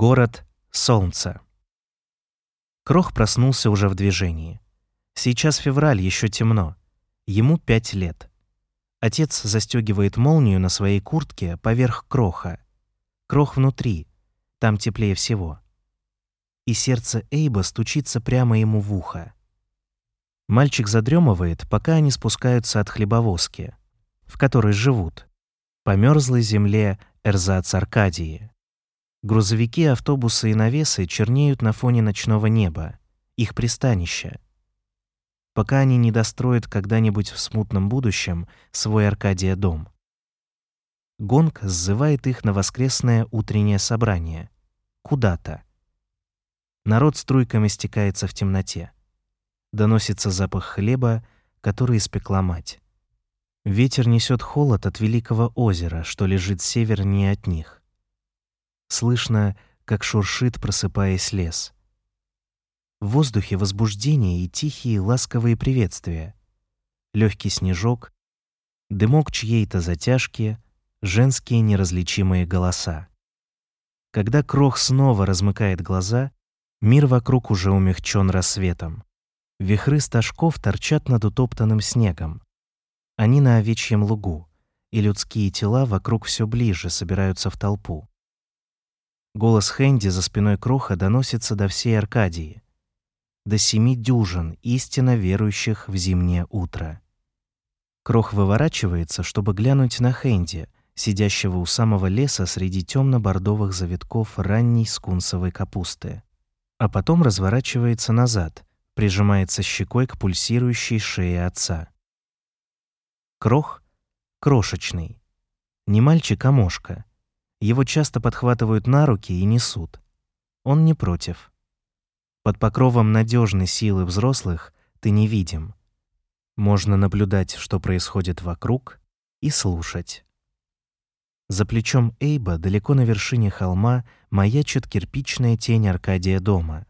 Город солнца. Крох проснулся уже в движении. Сейчас февраль, еще темно. Ему пять лет. Отец застегивает молнию на своей куртке поверх кроха. Крох внутри, там теплее всего. И сердце Эйба стучится прямо ему в ухо. Мальчик задремывает, пока они спускаются от хлебовозки, в которой живут, по мерзлой земле Эрзац-Аркадии. Грузовики, автобусы и навесы чернеют на фоне ночного неба, их пристанище. Пока они не достроят когда-нибудь в смутном будущем свой Аркадия дом. Гонг сзывает их на воскресное утреннее собрание. Куда-то. Народ струйками стекается в темноте. Доносится запах хлеба, который испекла мать. Ветер несет холод от великого озера, что лежит севернее от них. Слышно, как шуршит, просыпаясь лес. В воздухе возбуждение и тихие ласковые приветствия. Легкий снежок, дымок чьей-то затяжки, женские неразличимые голоса. Когда крох снова размыкает глаза, мир вокруг уже умягчен рассветом. Вихры стажков торчат над утоптанным снегом. Они на овечьем лугу, и людские тела вокруг все ближе собираются в толпу. Голос Хэнди за спиной Кроха доносится до всей Аркадии, до семи дюжин истинно верующих в зимнее утро. Крох выворачивается, чтобы глянуть на Хэнди, сидящего у самого леса среди темно-бордовых завитков ранней скунсовой капусты, а потом разворачивается назад, прижимается щекой к пульсирующей шее отца. Крох — крошечный. Не мальчик, а мошка — его часто подхватывают на руки и несут. Он не против. Под покровом надежной силы взрослых ты не видим. Можно наблюдать, что происходит вокруг, и слушать. За плечом Эйба, далеко на вершине холма, маячит кирпичная тень Аркадия дома.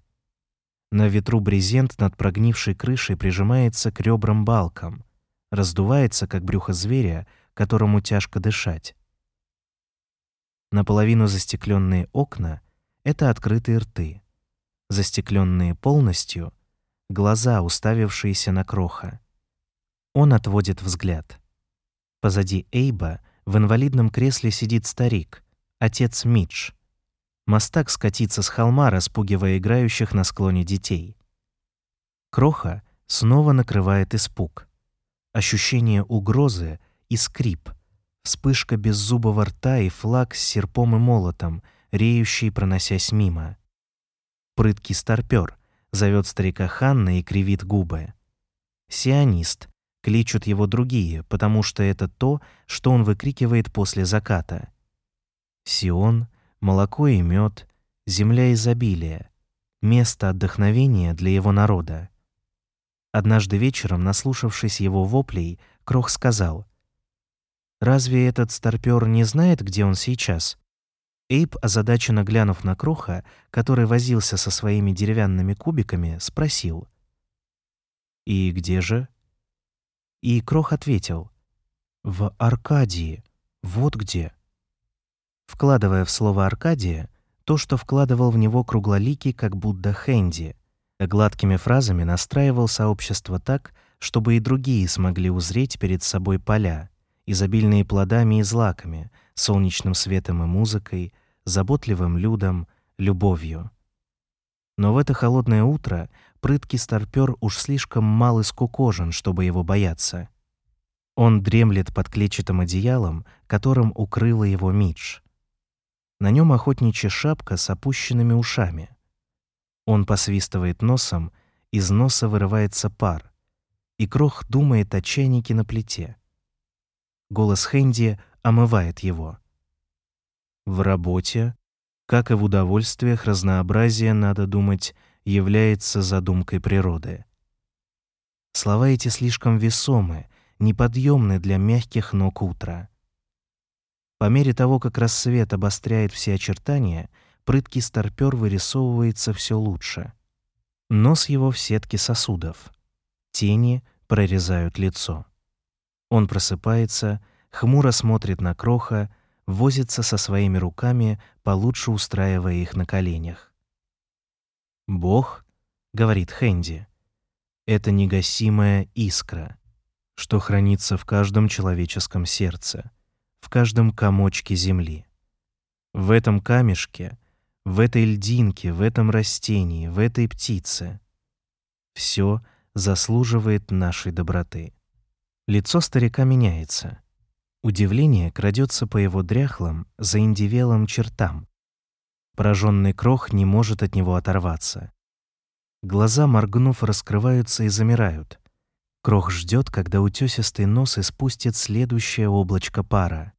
На ветру брезент над прогнившей крышей прижимается к ребрам балкам, раздувается, как брюхо зверя, которому тяжко дышать. Наполовину застекленные окна — это открытые рты. Застекленные полностью — глаза, уставившиеся на кроха. Он отводит взгляд. Позади Эйба в инвалидном кресле сидит старик, отец Мидж. Мостак скатится с холма, распугивая играющих на склоне детей. Кроха снова накрывает испуг. Ощущение угрозы и скрип — Вспышка беззубого рта и флаг с серпом и молотом, реющий, проносясь мимо. Прыткий старпёр зовет старика Ханна и кривит губы. Сионист кличут его другие, потому что это то, что он выкрикивает после заката. Сион, молоко и мед, земля изобилия, место отдохновения для его народа. Однажды вечером, наслушавшись его воплей, Крох сказал: Разве этот старпёр не знает, где он сейчас? Эйп, озадаченно глянув на Кроха, который возился со своими деревянными кубиками, спросил. «И где же?» И Крох ответил. «В Аркадии. Вот где». Вкладывая в слово «Аркадия» то, что вкладывал в него круглоликий, как Будда Хэнди, гладкими фразами настраивал сообщество так, чтобы и другие смогли узреть перед собой поля, изобильные плодами и злаками, солнечным светом и музыкой, заботливым людом, любовью. Но в это холодное утро прыткий старпёр уж слишком мал и скукожен, чтобы его бояться. Он дремлет под клетчатым одеялом, которым укрыла его Мидж. На нем охотничья шапка с опущенными ушами. Он посвистывает носом, из носа вырывается пар, и Крох думает о чайнике на плите. Голос Хэнди омывает его. В работе, как и в удовольствиях, разнообразие, надо думать, является задумкой природы. Слова эти слишком весомы, неподъемны для мягких ног утра. По мере того, как рассвет обостряет все очертания, прыткий старпёр вырисовывается все лучше. Нос его в сетке сосудов. Тени прорезают лицо. Он просыпается, хмуро смотрит на Кроха, возится со своими руками, получше устраивая их на коленях. «Бог», — говорит Хэнди, — «это негасимая искра, что хранится в каждом человеческом сердце, в каждом комочке земли. В этом камешке, в этой льдинке, в этом растении, в этой птице. Все заслуживает нашей доброты». Лицо старика меняется. Удивление крадется по его дряхлым, заиндивелым чертам. Пораженный крох не может от него оторваться. Глаза, моргнув, раскрываются и замирают. Крох ждет, когда утесистый нос испустит следующее облачко пара.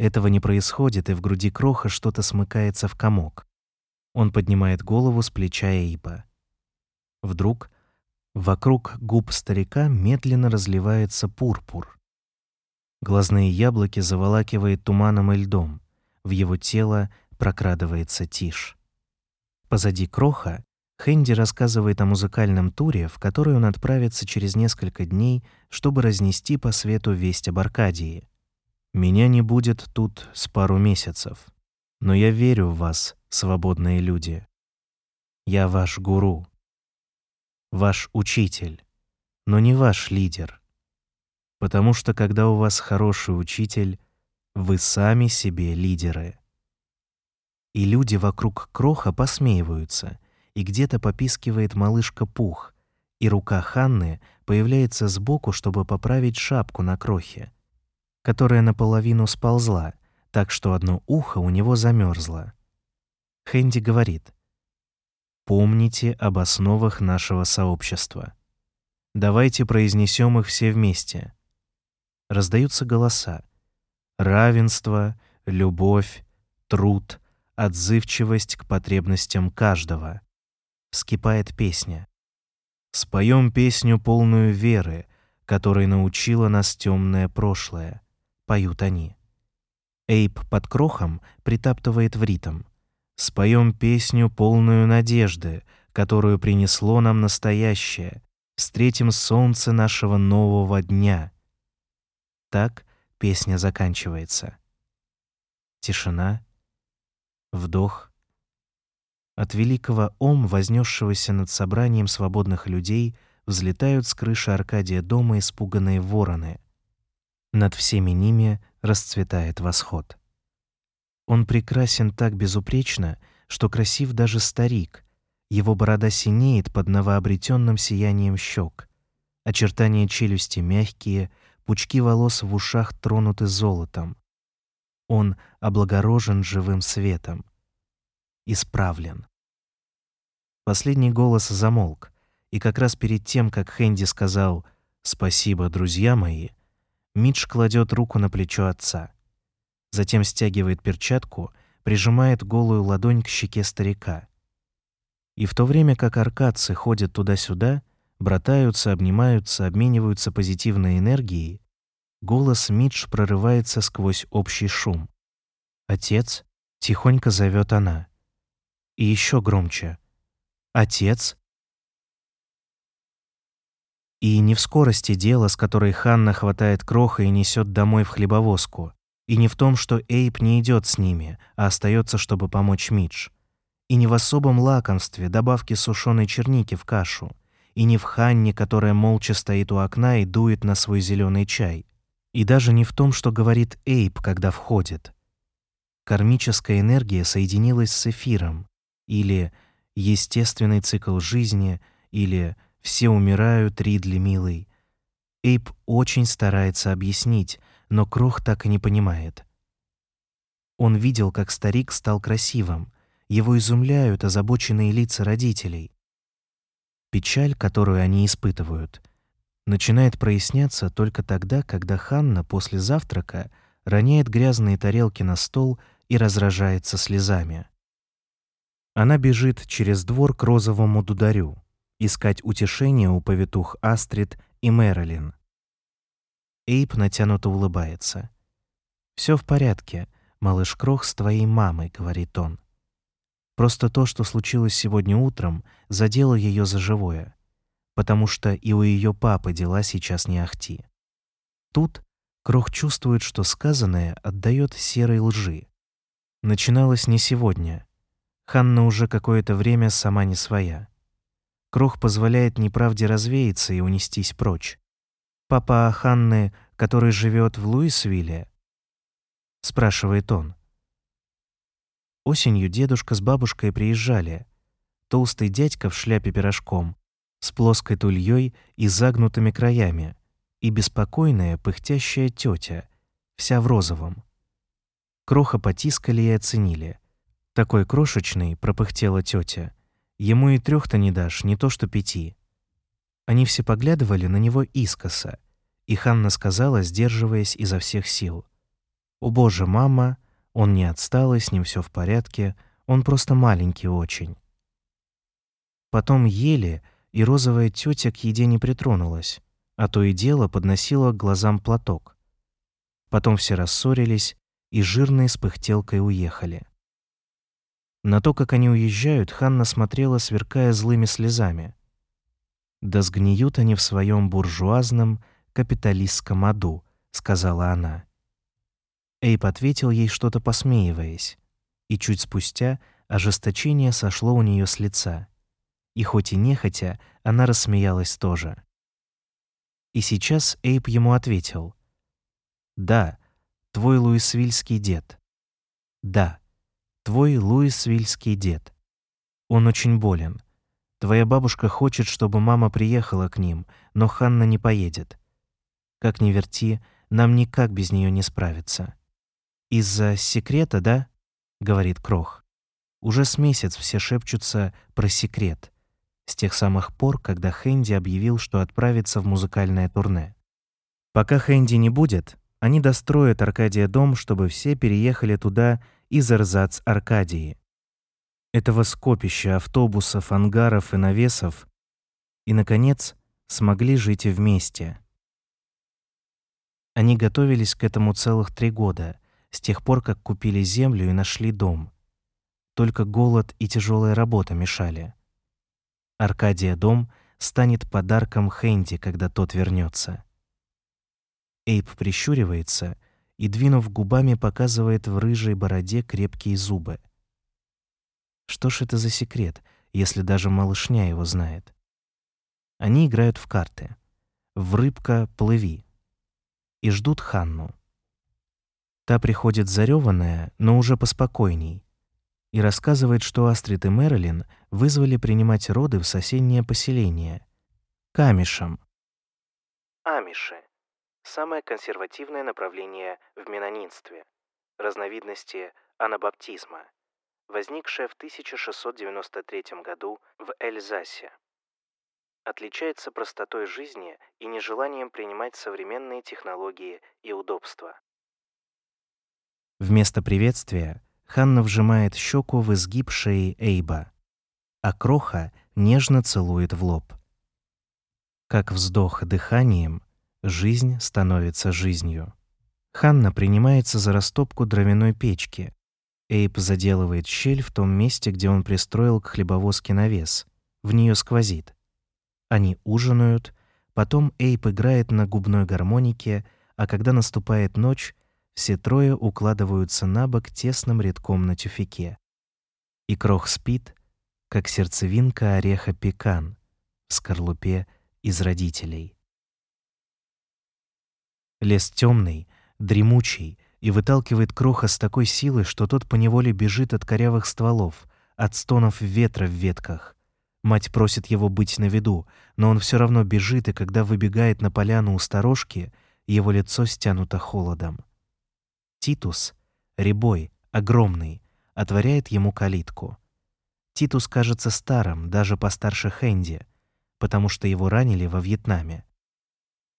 Этого не происходит, и в груди Кроха что-то смыкается в комок. Он поднимает голову с плеча Эйпа. Вдруг Вокруг губ старика медленно разливается пурпур. Глазные яблоки заволакивает туманом и льдом. В его тело прокрадывается тишь. Позади Кроха Хэнди рассказывает о музыкальном туре, в который он отправится через несколько дней, чтобы разнести по свету весть об Аркадии. «Меня не будет тут с пару месяцев, но я верю в вас, свободные люди. Я ваш гуру, ваш учитель, но не ваш лидер. Потому что когда у вас хороший учитель, вы сами себе лидеры. И люди вокруг Кроха посмеиваются, и где-то попискивает малышка Пух, и рука Ханны появляется сбоку, чтобы поправить шапку на Крохе, которая наполовину сползла, так что одно ухо у него замерзло. Хэнди говорит, Помните об основах нашего сообщества. Давайте произнесем их все вместе. Раздаются голоса. Равенство, любовь, труд, отзывчивость к потребностям каждого. Вскипает песня. Споем песню полную веры, которой научила нас темное прошлое. Поют они. Эйп под крохом притаптывает в ритм. Споем песню, полную надежды, которую принесло нам настоящее. Встретим солнце нашего нового дня. Так песня заканчивается. Тишина, вдох. От великого ом, вознесшегося над собранием свободных людей, взлетают с крыши Аркадия дома испуганные вороны. Над всеми ними расцветает восход. Он прекрасен так безупречно, что красив даже старик. Его борода синеет под новообретенным сиянием щек. Очертания челюсти мягкие, пучки волос в ушах тронуты золотом. Он облагорожен живым светом. Исправлен. Последний голос замолк, и как раз перед тем, как Хэнди сказал «Спасибо, друзья мои», Мидж кладет руку на плечо отца затем стягивает перчатку, прижимает голую ладонь к щеке старика. И в то время как аркадцы ходят туда-сюда, братаются, обнимаются, обмениваются позитивной энергией, голос Мидж прорывается сквозь общий шум. «Отец?» — тихонько зовет она. И еще громче. «Отец?» И не в скорости дело, с которой Ханна хватает кроха и несет домой в хлебовозку. И не в том, что Эйп не идет с ними, а остается, чтобы помочь Мидж. И не в особом лакомстве добавки сушеной черники в кашу. И не в Ханне, которая молча стоит у окна и дует на свой зеленый чай. И даже не в том, что говорит Эйп, когда входит. Кармическая энергия соединилась с эфиром. Или естественный цикл жизни, или «все умирают, Ридли, милый». Эйп очень старается объяснить, но Крох так и не понимает. Он видел, как старик стал красивым. Его изумляют озабоченные лица родителей. Печаль, которую они испытывают, начинает проясняться только тогда, когда Ханна после завтрака роняет грязные тарелки на стол и разражается слезами. Она бежит через двор к розовому дударю, искать утешения у повитух Астрид и Мэрилин. Эйп натянуто улыбается. Все в порядке, малыш Крох с твоей мамой», — говорит он. Просто то, что случилось сегодня утром, задело ее за живое, потому что и у ее папы дела сейчас не ахти. Тут Крох чувствует, что сказанное отдает серой лжи. Начиналось не сегодня. Ханна уже какое-то время сама не своя. Крох позволяет неправде развеяться и унестись прочь. Папа Ханны, который живет в Луисвилле, спрашивает он. Осенью дедушка с бабушкой приезжали. Толстый дядька в шляпе пирожком, с плоской тульей и загнутыми краями, и беспокойная пыхтящая тетя, вся в розовом. Кроха потискали и оценили. Такой крошечный, пропыхтела тетя. Ему и трех-то не дашь, не то что пяти. Они все поглядывали на него искоса, и Ханна сказала, сдерживаясь изо всех сил. «О боже, мама, он не отстал, и с ним все в порядке, он просто маленький очень. Потом ели, и розовая тетя к еде не притронулась, а то и дело подносила к глазам платок. Потом все рассорились, и жирные с пыхтелкой уехали. На то, как они уезжают, Ханна смотрела, сверкая злыми слезами. «Да сгниют они в своем буржуазном капиталистском аду», — сказала она. Эйп ответил ей что-то посмеиваясь, и чуть спустя ожесточение сошло у нее с лица. И хоть и нехотя, она рассмеялась тоже. И сейчас Эйп ему ответил. «Да, твой луисвильский дед. Да, твой луисвильский дед. Он очень болен. Твоя бабушка хочет, чтобы мама приехала к ним, но Ханна не поедет. Как ни верти, нам никак без нее не справиться. «Из-за секрета, да?» — говорит Крох. Уже с месяц все шепчутся про секрет. С тех самых пор, когда Хэнди объявил, что отправится в музыкальное турне. Пока Хэнди не будет, они достроят Аркадия дом, чтобы все переехали туда из Эрзац Аркадии. Этого скопища автобусов, ангаров и навесов. И, наконец, смогли жить вместе. Они готовились к этому целых три года — с тех пор, как купили землю и нашли дом. Только голод и тяжелая работа мешали. Аркадия дом станет подарком Хэнди, когда тот вернется. Эйп прищуривается и, двинув губами, показывает в рыжей бороде крепкие зубы. Что ж это за секрет, если даже малышня его знает? Они играют в карты. В рыбка плыви. И ждут Ханну. Та приходит зареванная, но уже поспокойней, и рассказывает, что Астрид и Мэрилин вызвали принимать роды в соседнее поселение — Камишем. Амиши — самое консервативное направление в менонинстве, разновидности анабаптизма, возникшее в 1693 году в Эльзасе. Отличается простотой жизни и нежеланием принимать современные технологии и удобства. Вместо приветствия Ханна вжимает щеку в изгиб шеи Эйба, а Кроха нежно целует в лоб. Как вздох дыханием, жизнь становится жизнью. Ханна принимается за растопку дровяной печки. Эйб заделывает щель в том месте, где он пристроил к хлебовозке навес. В нее сквозит. Они ужинают, потом Эйб играет на губной гармонике, а когда наступает ночь, все трое укладываются на бок тесным рядком на тюфике. И крох спит, как сердцевинка ореха пекан в скорлупе из родителей. Лес темный, дремучий, и выталкивает кроха с такой силой, что тот поневоле бежит от корявых стволов, от стонов ветра в ветках. Мать просит его быть на виду, но он все равно бежит, и когда выбегает на поляну у сторожки, его лицо стянуто холодом. Титус, ребой, огромный, отворяет ему калитку. Титус кажется старым, даже постарше Хэнди, потому что его ранили во Вьетнаме.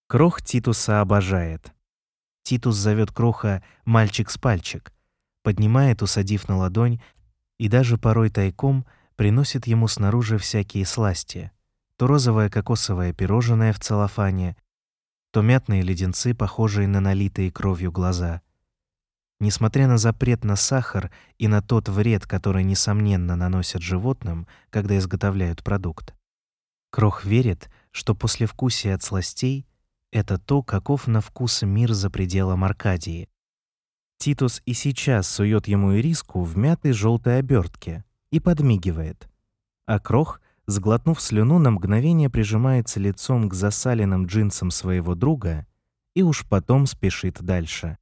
Крох Титуса обожает. Титус зовет Кроха «мальчик с пальчик», поднимает, усадив на ладонь, и даже порой тайком приносит ему снаружи всякие сласти. То розовое кокосовое пирожное в целлофане, то мятные леденцы, похожие на налитые кровью глаза — Несмотря на запрет на сахар и на тот вред, который, несомненно, наносят животным, когда изготовляют продукт, Крох верит, что послевкусие от сластей — это то, каков на вкус мир за пределом Аркадии. Титус и сейчас сует ему ириску в мятой желтой обертке и подмигивает. А Крох, сглотнув слюну, на мгновение прижимается лицом к засаленным джинсам своего друга и уж потом спешит дальше.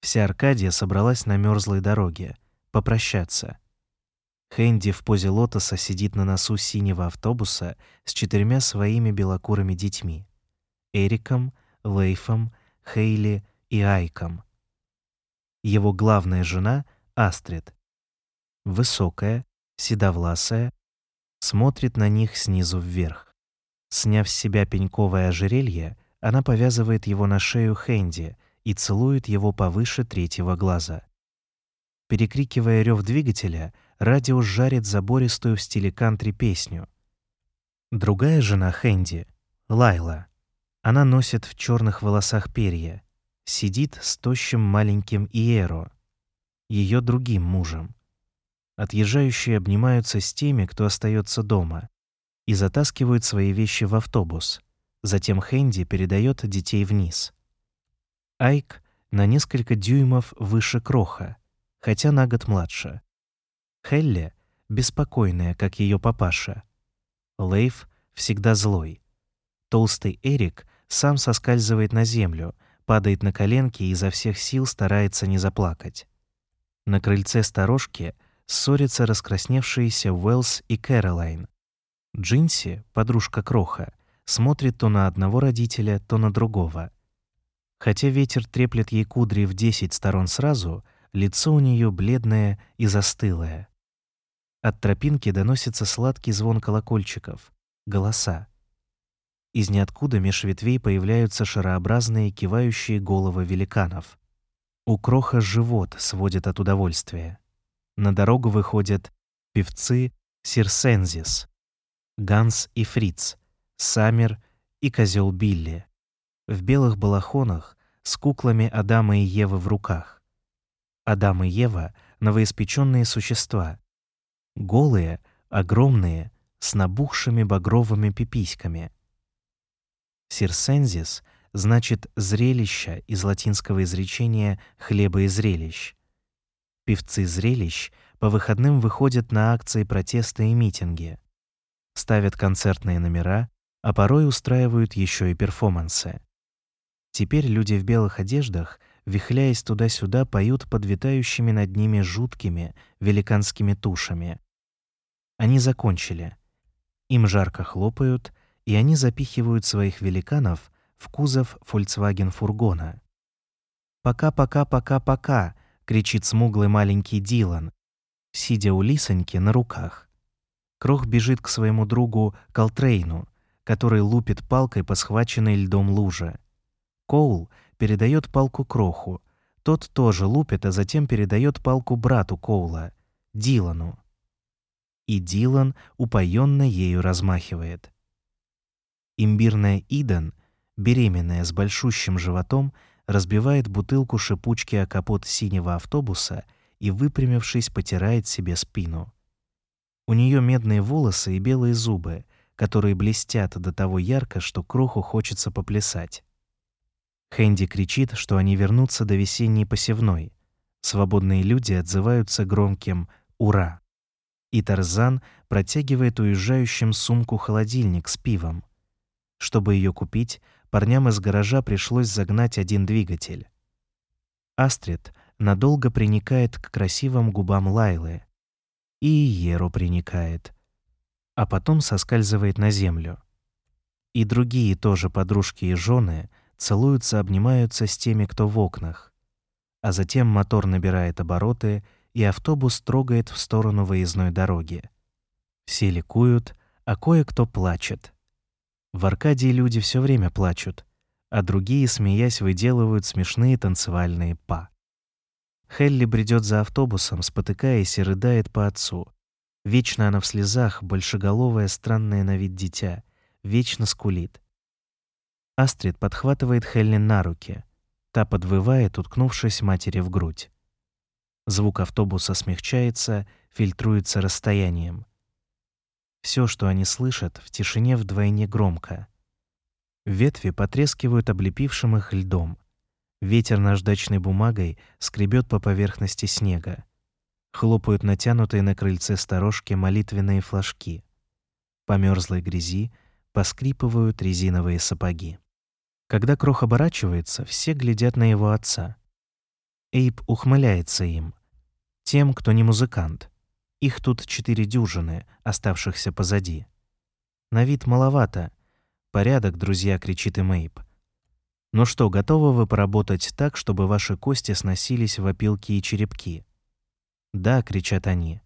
Вся Аркадия собралась на мерзлой дороге попрощаться. Хэнди в позе лотоса сидит на носу синего автобуса с четырьмя своими белокурыми детьми: Эриком, Лейфом, Хейли и Айком. Его главная жена Астрид. Высокая, седовласая, смотрит на них снизу вверх. Сняв с себя пеньковое ожерелье, она повязывает его на шею Хэнди и целует его повыше третьего глаза. Перекрикивая рев двигателя, радио жарит забористую в стиле кантри песню. Другая жена Хэнди, Лайла, она носит в черных волосах перья, сидит с тощим маленьким Иеро, ее другим мужем. Отъезжающие обнимаются с теми, кто остается дома, и затаскивают свои вещи в автобус. Затем Хэнди передает детей вниз. Айк на несколько дюймов выше Кроха, хотя на год младше. Хелли беспокойная, как ее папаша. Лейф всегда злой. Толстый Эрик сам соскальзывает на землю, падает на коленки и изо всех сил старается не заплакать. На крыльце сторожки ссорятся раскрасневшиеся Уэллс и Кэролайн. Джинси, подружка Кроха, смотрит то на одного родителя, то на другого. Хотя ветер треплет ей кудри в десять сторон сразу, лицо у нее бледное и застылое. От тропинки доносится сладкий звон колокольчиков, голоса. Из ниоткуда меж ветвей появляются шарообразные кивающие головы великанов. У кроха живот сводит от удовольствия. На дорогу выходят певцы Сирсензис, Ганс и Фриц, Саммер и козел Билли. В белых балахонах с куклами Адама и Евы в руках. Адам и Ева — новоиспеченные существа. Голые, огромные, с набухшими багровыми пиписьками. Сирсензис значит «зрелище» из латинского изречения «хлеба и зрелищ». Певцы зрелищ по выходным выходят на акции протеста и митинги ставят концертные номера, а порой устраивают еще и перформансы. Теперь люди в белых одеждах, вихляясь туда-сюда, поют под витающими над ними жуткими великанскими тушами. Они закончили. Им жарко хлопают, и они запихивают своих великанов в кузов Volkswagen-фургона. «Пока-пока-пока-пока!» — кричит смуглый маленький Дилан, сидя у лисоньки на руках. Крох бежит к своему другу Колтрейну, который лупит палкой по схваченной льдом луже. Коул передает палку Кроху. Тот тоже лупит, а затем передает палку брату Коула, Дилану. И Дилан упоенно ею размахивает. Имбирная Иден, беременная с большущим животом, разбивает бутылку шипучки о капот синего автобуса и, выпрямившись, потирает себе спину. У нее медные волосы и белые зубы, которые блестят до того ярко, что кроху хочется поплясать. Хэнди кричит, что они вернутся до весенней посевной. Свободные люди отзываются громким «Ура!». И Тарзан протягивает уезжающим сумку-холодильник с пивом. Чтобы ее купить, парням из гаража пришлось загнать один двигатель. Астрид надолго приникает к красивым губам Лайлы, и Еру приникает, а потом соскальзывает на землю. И другие тоже подружки и жены целуются, обнимаются с теми, кто в окнах. А затем мотор набирает обороты, и автобус трогает в сторону выездной дороги. Все ликуют, а кое-кто плачет. В Аркадии люди все время плачут, а другие, смеясь, выделывают смешные танцевальные па. Хелли бредет за автобусом, спотыкаясь и рыдает по отцу. Вечно она в слезах, большеголовое, странное на вид дитя, вечно скулит. Астрид подхватывает Хелли на руки. Та подвывает, уткнувшись матери в грудь. Звук автобуса смягчается, фильтруется расстоянием. Все, что они слышат, в тишине вдвойне громко. Ветви потрескивают облепившим их льдом. Ветер наждачной бумагой скребет по поверхности снега. Хлопают натянутые на крыльце сторожки молитвенные флажки. По мерзлой грязи поскрипывают резиновые сапоги. Когда Крох оборачивается, все глядят на его отца. Эйб ухмыляется им. Тем, кто не музыкант. Их тут четыре дюжины, оставшихся позади. На вид маловато. Порядок, друзья, кричит им Эйб. Ну что, готовы вы поработать так, чтобы ваши кости сносились в опилки и черепки? Да, кричат они.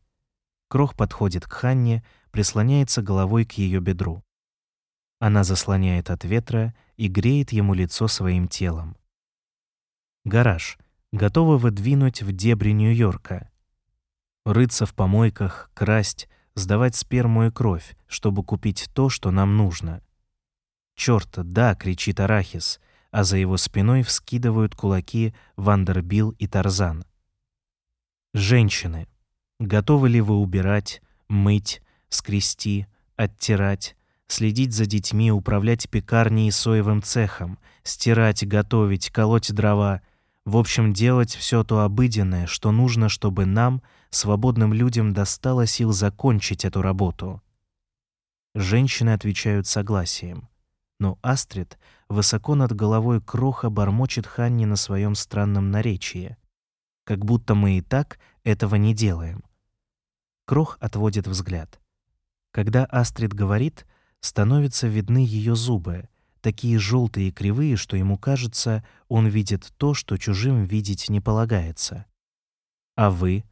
Крох подходит к Ханне, прислоняется головой к ее бедру. Она заслоняет от ветра и греет ему лицо своим телом. Гараж. Готовы выдвинуть в дебри Нью-Йорка. Рыться в помойках, красть, сдавать сперму и кровь, чтобы купить то, что нам нужно. «Чёрт, да!» — кричит Арахис, а за его спиной вскидывают кулаки Вандербил и Тарзан. Женщины, готовы ли вы убирать, мыть, скрести, оттирать, следить за детьми, управлять пекарней и соевым цехом, стирать, готовить, колоть дрова, в общем, делать все то обыденное, что нужно, чтобы нам, свободным людям, достало сил закончить эту работу. Женщины отвечают согласием. Но Астрид высоко над головой кроха бормочет Ханни на своем странном наречии. Как будто мы и так этого не делаем. Крох отводит взгляд. Когда Астрид говорит, становятся видны ее зубы, такие желтые и кривые, что ему кажется, он видит то, что чужим видеть не полагается. А вы,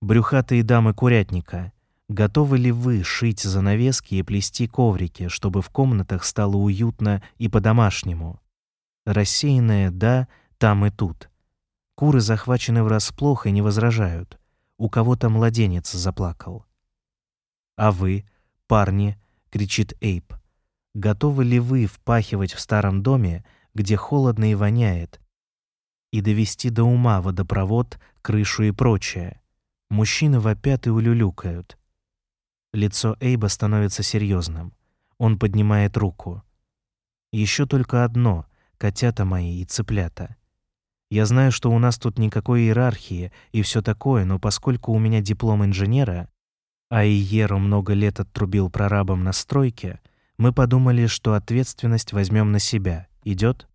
брюхатые дамы курятника, готовы ли вы шить занавески и плести коврики, чтобы в комнатах стало уютно и по-домашнему? Рассеянное «да» там и тут. Куры захвачены врасплох и не возражают. У кого-то младенец заплакал. А вы, парни, — кричит Эйп. «Готовы ли вы впахивать в старом доме, где холодно и воняет, и довести до ума водопровод, крышу и прочее?» Мужчины вопят и улюлюкают. Лицо Эйба становится серьезным. Он поднимает руку. Еще только одно — котята мои и цыплята. Я знаю, что у нас тут никакой иерархии и все такое, но поскольку у меня диплом инженера, а Иеру много лет оттрубил прорабом на стройке, мы подумали, что ответственность возьмем на себя. Идет?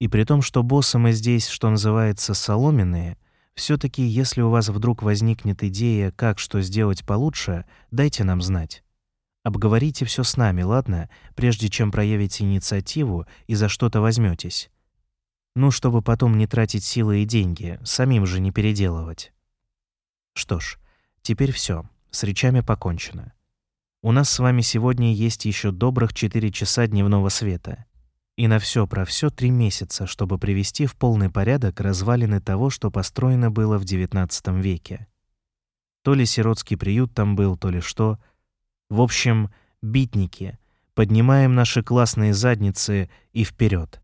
И при том, что боссы мы здесь, что называется, соломенные, все таки если у вас вдруг возникнет идея, как что сделать получше, дайте нам знать. Обговорите все с нами, ладно, прежде чем проявите инициативу и за что-то возьметесь. Ну, чтобы потом не тратить силы и деньги, самим же не переделывать. Что ж, теперь все. С речами покончено. У нас с вами сегодня есть еще добрых 4 часа дневного света. И на все про все три месяца, чтобы привести в полный порядок развалины того, что построено было в XIX веке. То ли сиротский приют там был, то ли что. В общем, битники, поднимаем наши классные задницы и вперед.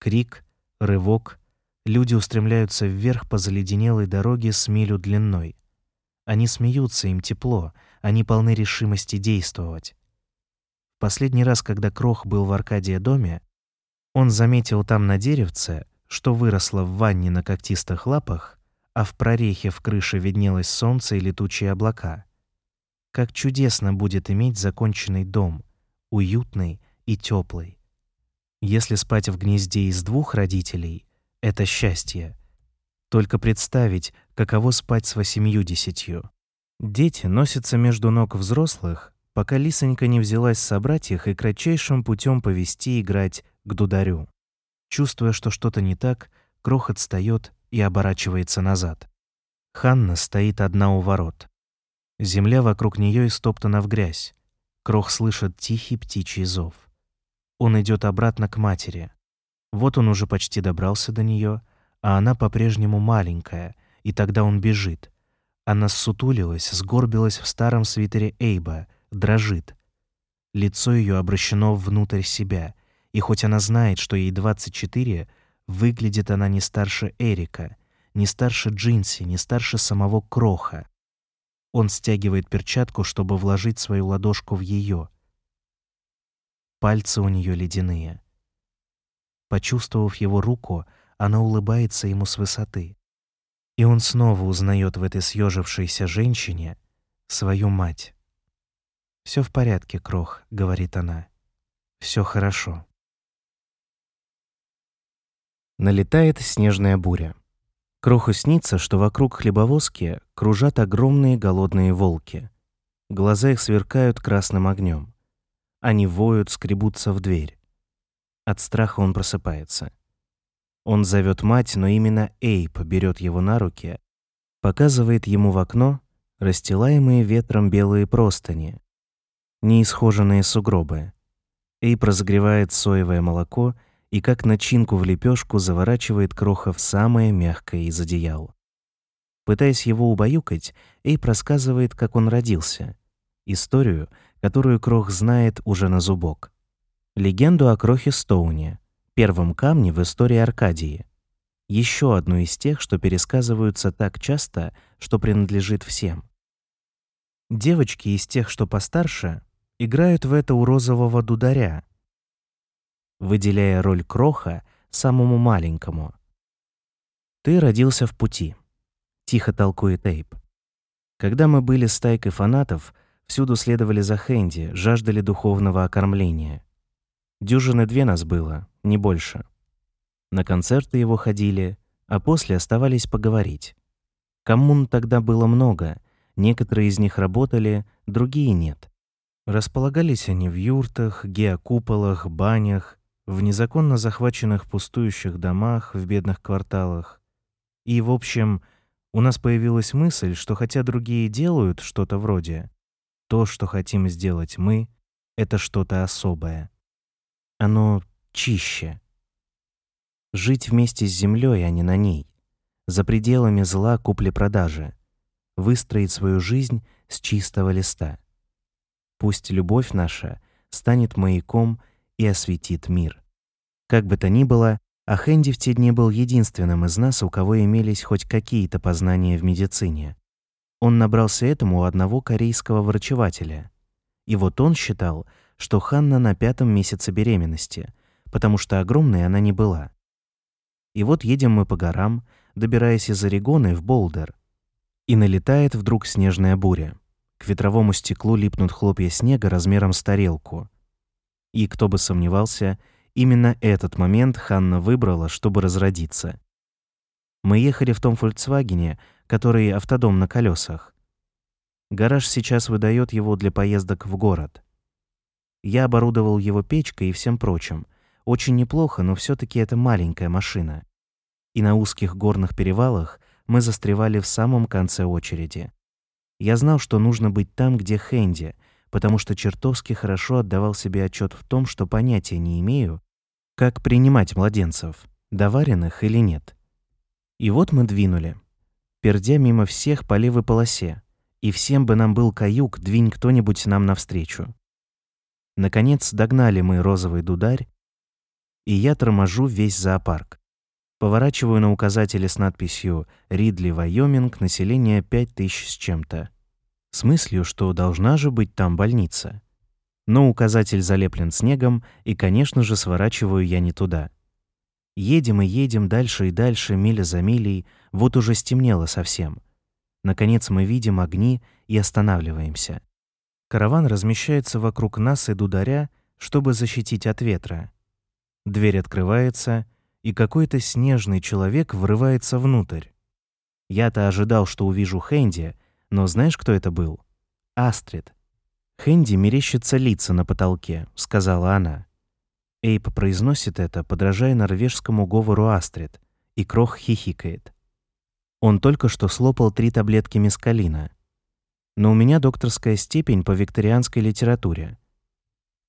Крик, рывок, люди устремляются вверх по заледенелой дороге с милю длиной. Они смеются, им тепло, они полны решимости действовать. Последний раз, когда Крох был в Аркадия доме, он заметил там на деревце, что выросло в ванне на когтистых лапах, а в прорехе в крыше виднелось солнце и летучие облака. Как чудесно будет иметь законченный дом, уютный и теплый. Если спать в гнезде из двух родителей — это счастье — только представить, каково спать с восемью-десятью. Дети носятся между ног взрослых, пока Лисонька не взялась собрать их и кратчайшим путем повести играть к дударю. Чувствуя, что что-то не так, Крох отстаёт и оборачивается назад. Ханна стоит одна у ворот. Земля вокруг нее истоптана в грязь. Крох слышит тихий птичий зов. Он идет обратно к матери. Вот он уже почти добрался до нее а она по-прежнему маленькая, и тогда он бежит. Она ссутулилась, сгорбилась в старом свитере Эйба, дрожит. Лицо ее обращено внутрь себя, и хоть она знает, что ей 24, выглядит она не старше Эрика, не старше Джинси, не старше самого Кроха. Он стягивает перчатку, чтобы вложить свою ладошку в ее. пальцы у нее ледяные. Почувствовав его руку, она улыбается ему с высоты. И он снова узнает в этой съежившейся женщине свою мать. Все в порядке, Крох», — говорит она. Все хорошо». Налетает снежная буря. Кроху снится, что вокруг хлебовозки кружат огромные голодные волки. Глаза их сверкают красным огнем. Они воют, скребутся в дверь. От страха он просыпается. Он зовет мать, но именно Эйп берет его на руки, показывает ему в окно расстилаемые ветром белые простыни, неисхоженные сугробы. Эйп разогревает соевое молоко и как начинку в лепешку заворачивает Кроха в самое мягкое из одеял. Пытаясь его убаюкать, Эйп рассказывает, как он родился. Историю, которую Крох знает уже на зубок. Легенду о Крохе Стоуне, первом камне в истории Аркадии. Еще одну из тех, что пересказываются так часто, что принадлежит всем. Девочки из тех, что постарше, играют в это у розового дударя, выделяя роль Кроха самому маленькому. «Ты родился в пути», — тихо толкует Эйп. «Когда мы были стайкой фанатов, всюду следовали за Хэнди, жаждали духовного окормления. Дюжины две нас было, не больше. На концерты его ходили, а после оставались поговорить. Коммун тогда было много, некоторые из них работали, другие нет. Располагались они в юртах, геокуполах, банях, в незаконно захваченных пустующих домах в бедных кварталах. И, в общем, у нас появилась мысль, что хотя другие делают что-то вроде, то, что хотим сделать мы, это что-то особое оно чище. Жить вместе с землей, а не на ней. За пределами зла купли-продажи. Выстроить свою жизнь с чистого листа. Пусть любовь наша станет маяком и осветит мир. Как бы то ни было, Ахенди в те дни был единственным из нас, у кого имелись хоть какие-то познания в медицине. Он набрался этому у одного корейского врачевателя. И вот он считал, что Ханна на пятом месяце беременности, потому что огромной она не была. И вот едем мы по горам, добираясь из Орегона в Болдер. И налетает вдруг снежная буря. К ветровому стеклу липнут хлопья снега размером с тарелку. И кто бы сомневался, именно этот момент Ханна выбрала, чтобы разродиться. Мы ехали в том «Фольксвагене», который автодом на колесах. Гараж сейчас выдает его для поездок в город. Я оборудовал его печкой и всем прочим. Очень неплохо, но все таки это маленькая машина. И на узких горных перевалах мы застревали в самом конце очереди. Я знал, что нужно быть там, где Хэнди, потому что чертовски хорошо отдавал себе отчет в том, что понятия не имею, как принимать младенцев, доваренных или нет. И вот мы двинули, пердя мимо всех по левой полосе, и всем бы нам был каюк, двинь кто-нибудь нам навстречу. Наконец догнали мы розовый дударь, и я торможу весь зоопарк. Поворачиваю на указателе с надписью «Ридли, Вайоминг, население 5000 с чем-то». С мыслью, что должна же быть там больница. Но указатель залеплен снегом, и, конечно же, сворачиваю я не туда. Едем и едем дальше и дальше, миля за милей, вот уже стемнело совсем. Наконец мы видим огни и останавливаемся. Караван размещается вокруг нас и дударя, чтобы защитить от ветра. Дверь открывается, и какой-то снежный человек врывается внутрь. Я-то ожидал, что увижу Хэнди, но знаешь, кто это был? Астрид. Хэнди мерещится лица на потолке, сказала она. Эйп произносит это, подражая норвежскому говору Астрид, и Крох хихикает. Он только что слопал три таблетки мескалина — но у меня докторская степень по викторианской литературе.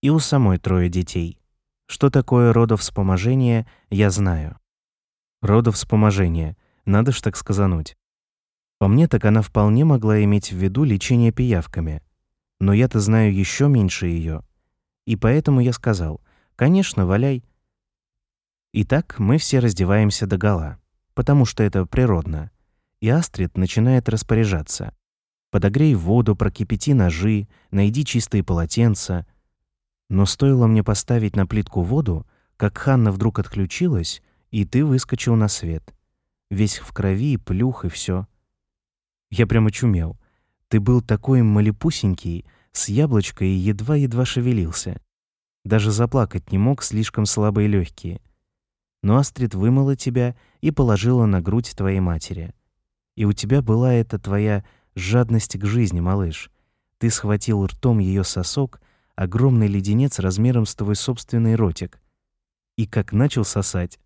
И у самой трое детей. Что такое родовспоможение, я знаю. Родовспоможение, надо ж так сказануть. По мне, так она вполне могла иметь в виду лечение пиявками. Но я-то знаю еще меньше ее. И поэтому я сказал, конечно, валяй. Итак, мы все раздеваемся догола, потому что это природно. И Астрид начинает распоряжаться. Подогрей воду, прокипяти ножи, найди чистые полотенца. Но стоило мне поставить на плитку воду, как Ханна вдруг отключилась, и ты выскочил на свет. Весь в крови, плюх и все. Я прямо чумел. Ты был такой малепусенький, с яблочкой и едва-едва шевелился. Даже заплакать не мог, слишком слабые легкие. Но Астрид вымыла тебя и положила на грудь твоей матери. И у тебя была эта твоя жадность к жизни, малыш. Ты схватил ртом ее сосок, огромный леденец размером с твой собственный ротик. И как начал сосать.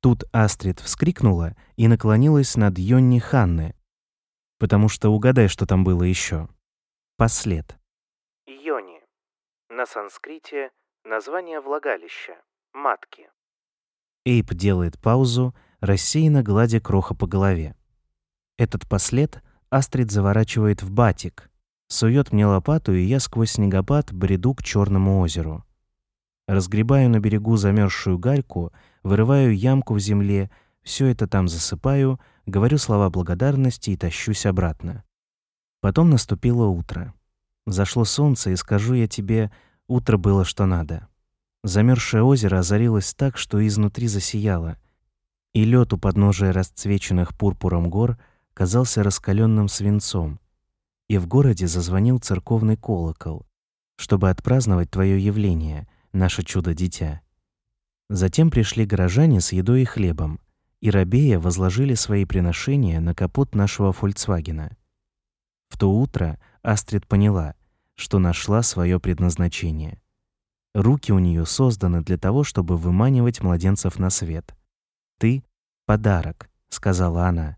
Тут Астрид вскрикнула и наклонилась над Йонни Ханны. Потому что угадай, что там было еще. Послед. Йони. На санскрите название влагалища, матки. Эйп делает паузу, рассеянно гладя кроха по голове. Этот послед Астрид заворачивает в батик, сует мне лопату, и я сквозь снегопад бреду к черному озеру. Разгребаю на берегу замерзшую гальку, вырываю ямку в земле, все это там засыпаю, говорю слова благодарности и тащусь обратно. Потом наступило утро. Зашло солнце, и скажу я тебе, утро было что надо. Замерзшее озеро озарилось так, что изнутри засияло, и лед у подножия расцвеченных пурпуром гор казался раскаленным свинцом, и в городе зазвонил церковный колокол, чтобы отпраздновать твое явление, наше чудо-дитя. Затем пришли горожане с едой и хлебом, и рабея возложили свои приношения на капот нашего Фольксвагена. В то утро Астрид поняла, что нашла свое предназначение. Руки у нее созданы для того, чтобы выманивать младенцев на свет. «Ты — подарок», — сказала она.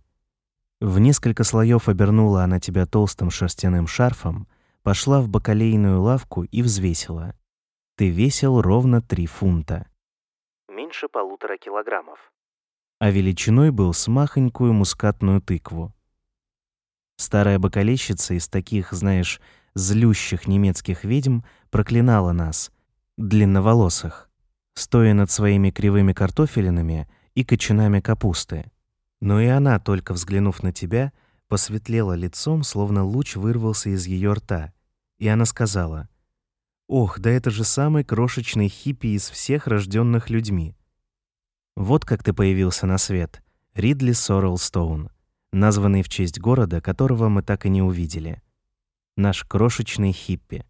В несколько слоев обернула она тебя толстым шерстяным шарфом, пошла в бакалейную лавку и взвесила. Ты весил ровно три фунта. Меньше полутора килограммов. А величиной был с махонькую мускатную тыкву. Старая бакалейщица из таких, знаешь, злющих немецких ведьм проклинала нас, длинноволосых, стоя над своими кривыми картофелинами и кочанами капусты. Но и она, только взглянув на тебя, посветлела лицом, словно луч вырвался из ее рта, и она сказала: "Ох, да это же самый крошечный хиппи из всех рожденных людьми". Вот как ты появился на свет, Ридли Соррелстоун, названный в честь города, которого мы так и не увидели. Наш крошечный хиппи.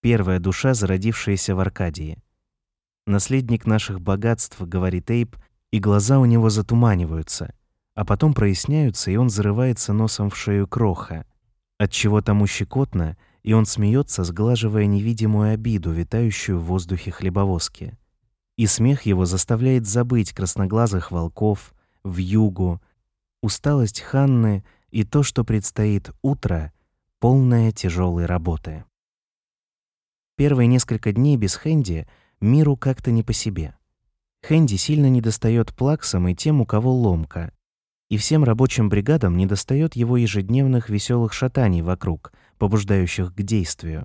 Первая душа, зародившаяся в Аркадии. Наследник наших богатств, говорит Эйп, и глаза у него затуманиваются, а потом проясняются, и он зарывается носом в шею кроха, от чего тому щекотно, и он смеется, сглаживая невидимую обиду, витающую в воздухе хлебовозки. И смех его заставляет забыть красноглазых волков, вьюгу, усталость Ханны и то, что предстоит утро, полное тяжелой работы. Первые несколько дней без Хэнди миру как-то не по себе. Хэнди сильно недостает плаксам и тем, у кого ломка. И всем рабочим бригадам недостает его ежедневных веселых шатаний вокруг, побуждающих к действию.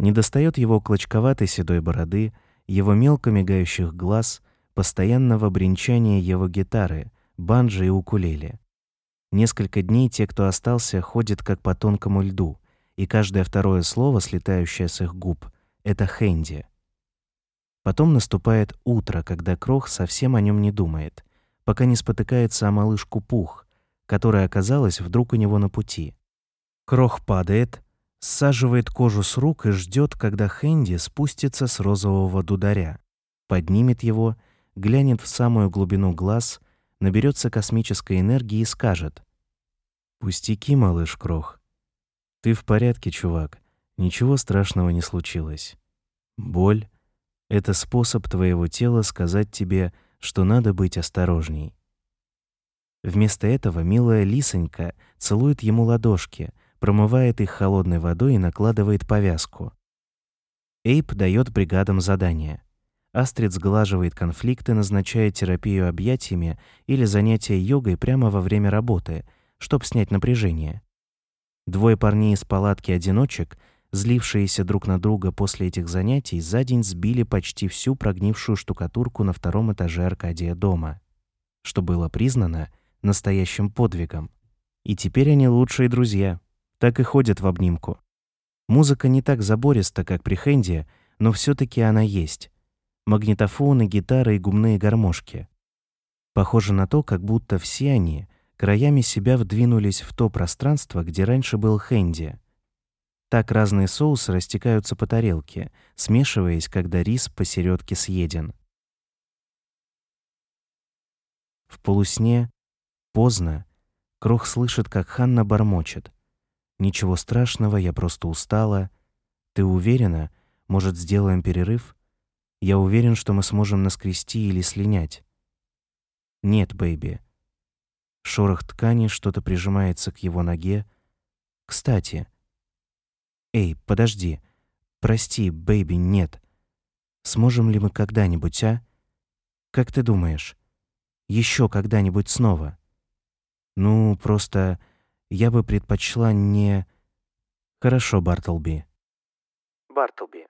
Недостает его клочковатой седой бороды, его мелко мигающих глаз, постоянного бренчания его гитары, банджо и укулеле. Несколько дней те, кто остался, ходят как по тонкому льду, и каждое второе слово, слетающее с их губ, — это Хэнди — Потом наступает утро, когда Крох совсем о нем не думает, пока не спотыкается о малышку Пух, которая оказалась вдруг у него на пути. Крох падает, саживает кожу с рук и ждет, когда Хэнди спустится с розового дударя, поднимет его, глянет в самую глубину глаз, наберется космической энергии и скажет: "Пустяки, малыш Крох. Ты в порядке, чувак. Ничего страшного не случилось. Боль это способ твоего тела сказать тебе, что надо быть осторожней. Вместо этого милая лисонька целует ему ладошки, промывает их холодной водой и накладывает повязку. Эйп дает бригадам задания. Астрид сглаживает конфликты, назначая терапию объятиями или занятия йогой прямо во время работы, чтобы снять напряжение. Двое парней из палатки одиночек злившиеся друг на друга после этих занятий, за день сбили почти всю прогнившую штукатурку на втором этаже Аркадия дома, что было признано настоящим подвигом. И теперь они лучшие друзья, так и ходят в обнимку. Музыка не так забориста, как при Хенде, но все таки она есть. Магнитофоны, гитары и гумные гармошки. Похоже на то, как будто все они краями себя вдвинулись в то пространство, где раньше был Хэнди. Так разные соусы растекаются по тарелке, смешиваясь, когда рис посередке съеден. В полусне, поздно, Крох слышит, как Ханна бормочет. «Ничего страшного, я просто устала. Ты уверена? Может, сделаем перерыв? Я уверен, что мы сможем наскрести или слинять». «Нет, бэйби». Шорох ткани, что-то прижимается к его ноге. «Кстати...» «Эй, подожди. Прости, бэйби, нет. Сможем ли мы когда-нибудь, а? Как ты думаешь? Еще когда-нибудь снова?» «Ну, просто я бы предпочла не...» «Хорошо, Бартлби». Бартлби.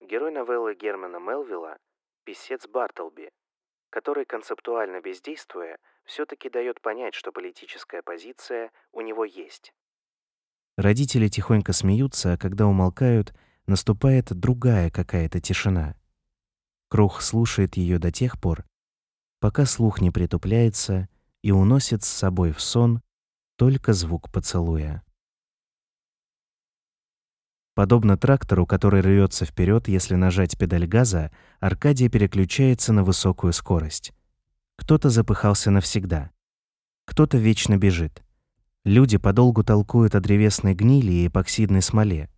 Герой новеллы Германа Мелвилла «Писец Бартлби», который, концептуально бездействуя, все-таки дает понять, что политическая позиция у него есть. Родители тихонько смеются, а когда умолкают, наступает другая какая-то тишина. Круг слушает ее до тех пор, пока слух не притупляется и уносит с собой в сон только звук поцелуя. Подобно трактору, который рвется вперед, если нажать педаль газа, Аркадий переключается на высокую скорость. Кто-то запыхался навсегда. Кто-то вечно бежит. Люди подолгу толкуют о древесной гнили и эпоксидной смоле.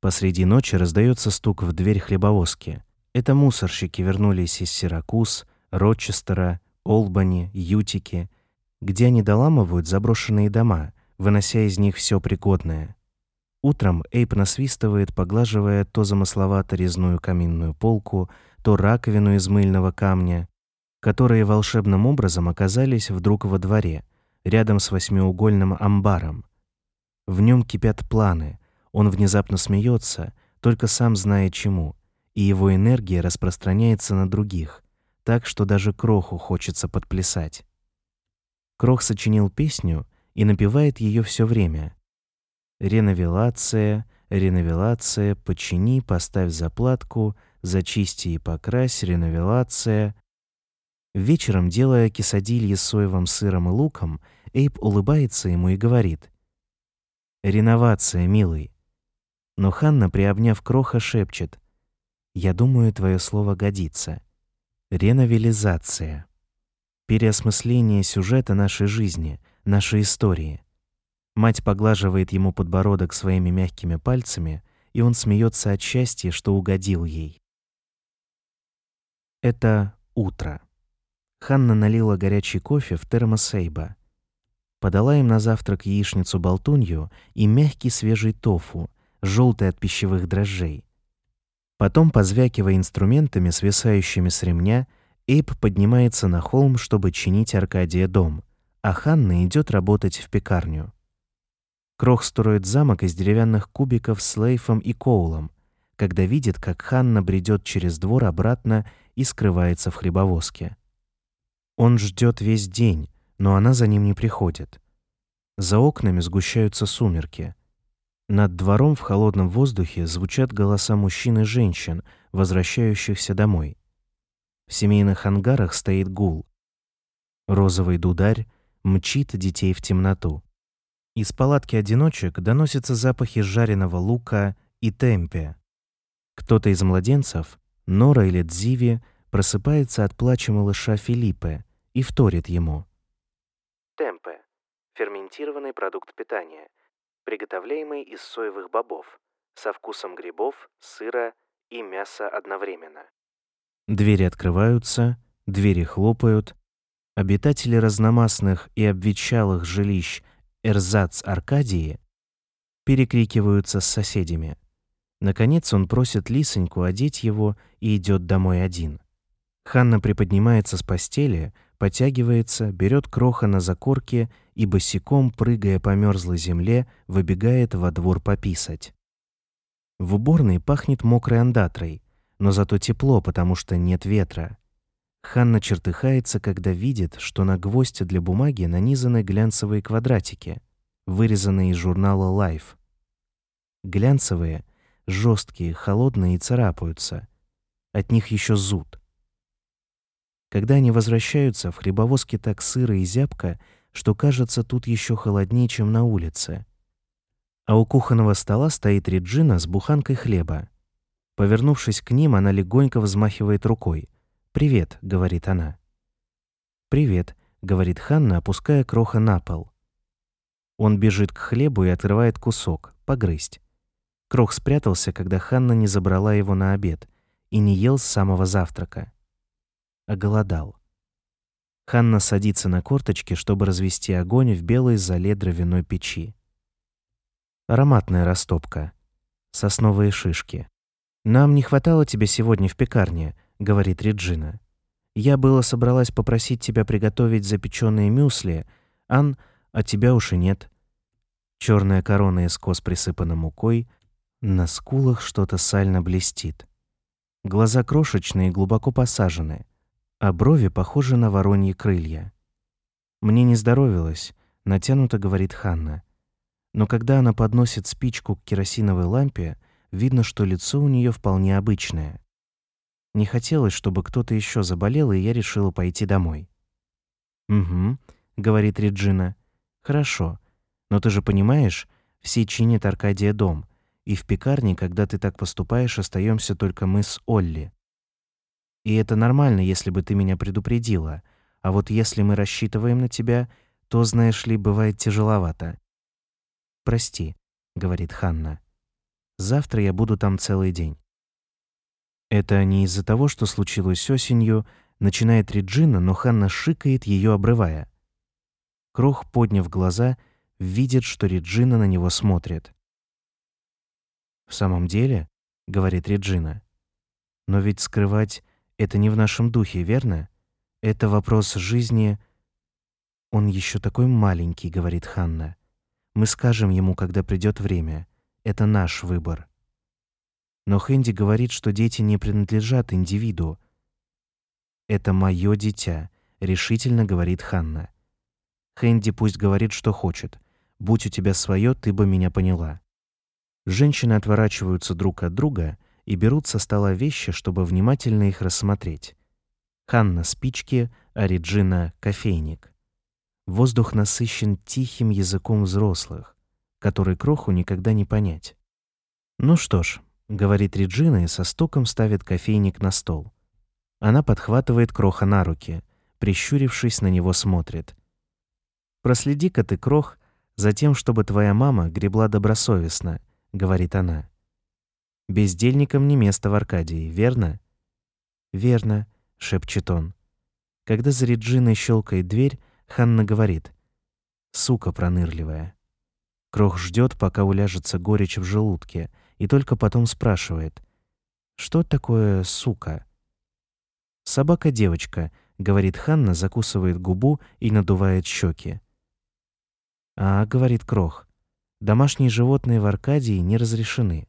Посреди ночи раздается стук в дверь хлебовозки. Это мусорщики вернулись из Сиракуз, Рочестера, Олбани, Ютики, где они доламывают заброшенные дома, вынося из них все пригодное. Утром Эйп насвистывает, поглаживая то замысловато резную каминную полку, то раковину из мыльного камня, которые волшебным образом оказались вдруг во дворе, рядом с восьмиугольным амбаром. В нем кипят планы, он внезапно смеется, только сам знает чему, и его энергия распространяется на других, так что даже Кроху хочется подплясать. Крох сочинил песню и напевает ее все время. Реновелация, реновелация, почини, поставь заплатку, зачисти и покрась, реновелация. Вечером, делая кисадилье с соевым сыром и луком, Эйп улыбается ему и говорит: "Реновация, милый". Но Ханна, приобняв Кроха, шепчет: "Я думаю, твое слово годится. Реновелизация. Переосмысление сюжета нашей жизни, нашей истории". Мать поглаживает ему подбородок своими мягкими пальцами, и он смеется от счастья, что угодил ей. Это утро. Ханна налила горячий кофе в термос Эйба. Подала им на завтрак яичницу-болтунью и мягкий свежий тофу, желтый от пищевых дрожжей. Потом, позвякивая инструментами, свисающими с ремня, Эйб поднимается на холм, чтобы чинить Аркадия дом, а Ханна идет работать в пекарню. Крох строит замок из деревянных кубиков с Лейфом и Коулом, когда видит, как Ханна бредет через двор обратно и скрывается в хлебовозке. Он ждет весь день, но она за ним не приходит. За окнами сгущаются сумерки. Над двором в холодном воздухе звучат голоса мужчин и женщин, возвращающихся домой. В семейных ангарах стоит гул. Розовый дударь мчит детей в темноту. Из палатки одиночек доносятся запахи жареного лука и темпе. Кто-то из младенцев, Нора или Дзиви, просыпается от плача малыша Филиппе и вторит ему. Темпе – ферментированный продукт питания, приготовляемый из соевых бобов, со вкусом грибов, сыра и мяса одновременно. Двери открываются, двери хлопают. Обитатели разномастных и обветшалых жилищ Эрзац Аркадии перекрикиваются с соседями. Наконец он просит Лисоньку одеть его и идет домой один. Ханна приподнимается с постели, потягивается, берет кроха на закорке и босиком, прыгая по мерзлой земле, выбегает во двор пописать. В уборной пахнет мокрой андатрой, но зато тепло, потому что нет ветра. Ханна чертыхается, когда видит, что на гвоздь для бумаги нанизаны глянцевые квадратики, вырезанные из журнала Life. Глянцевые жесткие, холодные и царапаются. От них еще зуд. Когда они возвращаются, в хлебовозке так сыро и зябко, что кажется тут еще холоднее, чем на улице. А у кухонного стола стоит Реджина с буханкой хлеба. Повернувшись к ним, она легонько взмахивает рукой. «Привет», — говорит она. «Привет», — говорит Ханна, опуская кроха на пол. Он бежит к хлебу и отрывает кусок, погрызть. Крох спрятался, когда Ханна не забрала его на обед и не ел с самого завтрака. Оголодал. Ханна садится на корточки, чтобы развести огонь в белой зале дровяной печи. Ароматная растопка. Сосновые шишки. «Нам не хватало тебя сегодня в пекарне», — говорит Реджина. «Я было собралась попросить тебя приготовить запеченные мюсли, Ан, а тебя уж и нет». Черная корона из кос присыпана мукой, на скулах что-то сально блестит. Глаза крошечные, глубоко посажены, а брови похожи на вороньи крылья. «Мне не здоровилось», — натянуто говорит Ханна. Но когда она подносит спичку к керосиновой лампе, Видно, что лицо у нее вполне обычное. Не хотелось, чтобы кто-то еще заболел, и я решила пойти домой. «Угу», — говорит Реджина. «Хорошо. Но ты же понимаешь, все чинят Аркадия дом, и в пекарне, когда ты так поступаешь, остаемся только мы с Олли. И это нормально, если бы ты меня предупредила. А вот если мы рассчитываем на тебя, то, знаешь ли, бывает тяжеловато». «Прости», — говорит Ханна. Завтра я буду там целый день. Это не из-за того, что случилось осенью, начинает Реджина, но Ханна шикает ее, обрывая. Крох, подняв глаза, видит, что Реджина на него смотрит. «В самом деле?» — говорит Реджина. «Но ведь скрывать — это не в нашем духе, верно? Это вопрос жизни...» «Он еще такой маленький», — говорит Ханна. «Мы скажем ему, когда придет время. Это наш выбор. Но Хэнди говорит, что дети не принадлежат индивиду. Это мое дитя, решительно говорит Ханна. Хэнди пусть говорит, что хочет. Будь у тебя свое, ты бы меня поняла. Женщины отворачиваются друг от друга и берут со стола вещи, чтобы внимательно их рассмотреть. Ханна спички, а Реджина кофейник. Воздух насыщен тихим языком взрослых который кроху никогда не понять. «Ну что ж», — говорит Реджина и со стуком ставит кофейник на стол. Она подхватывает кроха на руки, прищурившись, на него смотрит. «Проследи-ка ты, крох, за тем, чтобы твоя мама гребла добросовестно», — говорит она. «Бездельникам не место в Аркадии, верно?» «Верно», — шепчет он. Когда за Реджиной щелкает дверь, Ханна говорит. «Сука пронырливая». Крох ждет, пока уляжется горечь в желудке, и только потом спрашивает: "Что такое сука?" "Собака-девочка", говорит Ханна, закусывает губу и надувает щеки. "А", говорит Крох. "Домашние животные в Аркадии не разрешены".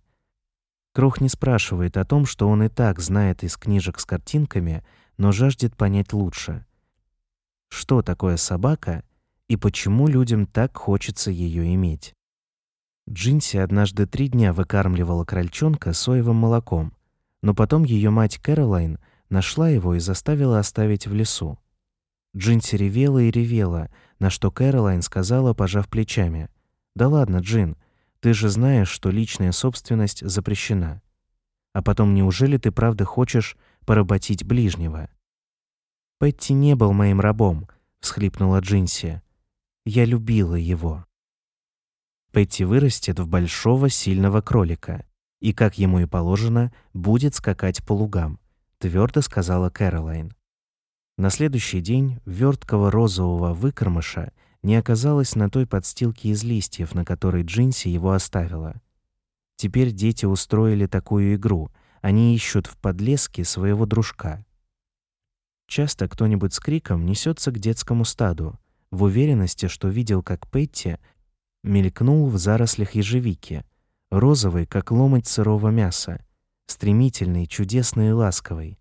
Крох не спрашивает о том, что он и так знает из книжек с картинками, но жаждет понять лучше. Что такое собака и почему людям так хочется ее иметь? Джинси однажды три дня выкармливала крольчонка соевым молоком, но потом ее мать Кэролайн нашла его и заставила оставить в лесу. Джинси ревела и ревела, на что Кэролайн сказала, пожав плечами: "Да ладно, Джин, ты же знаешь, что личная собственность запрещена. А потом неужели ты правда хочешь поработить ближнего?" Петти не был моим рабом, всхлипнула Джинси. Я любила его. Петти вырастет в большого сильного кролика и, как ему и положено, будет скакать по лугам, твердо сказала Кэролайн. На следующий день верткого розового выкормыша не оказалось на той подстилке из листьев, на которой Джинси его оставила. Теперь дети устроили такую игру. Они ищут в подлеске своего дружка. Часто кто-нибудь с криком несется к детскому стаду, в уверенности, что видел, как Петти мелькнул в зарослях ежевики, розовый, как ломоть сырого мяса, стремительный, чудесный и ласковый.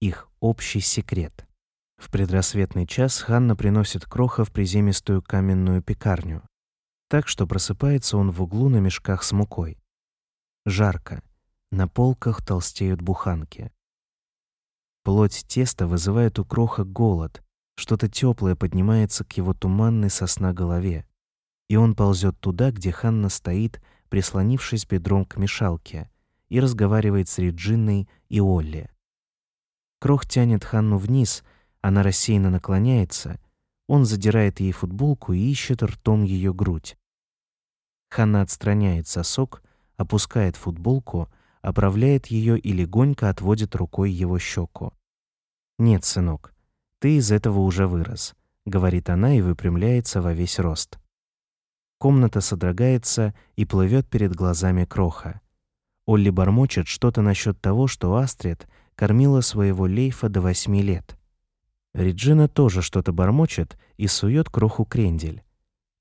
Их общий секрет. В предрассветный час Ханна приносит Кроха в приземистую каменную пекарню, так что просыпается он в углу на мешках с мукой. Жарко. На полках толстеют буханки. Плоть теста вызывает у Кроха голод, что-то теплое поднимается к его туманной сосна голове, и он ползет туда, где Ханна стоит, прислонившись бедром к мешалке, и разговаривает с Реджиной и Олли. Крох тянет Ханну вниз, она рассеянно наклоняется, он задирает ей футболку и ищет ртом ее грудь. Ханна отстраняет сосок, опускает футболку, оправляет ее и легонько отводит рукой его щеку. «Нет, сынок, ты из этого уже вырос», — говорит она и выпрямляется во весь рост. Комната содрогается и плывет перед глазами Кроха. Олли бормочет что-то насчет того, что Астрид кормила своего Лейфа до восьми лет. Реджина тоже что-то бормочет и сует Кроху крендель.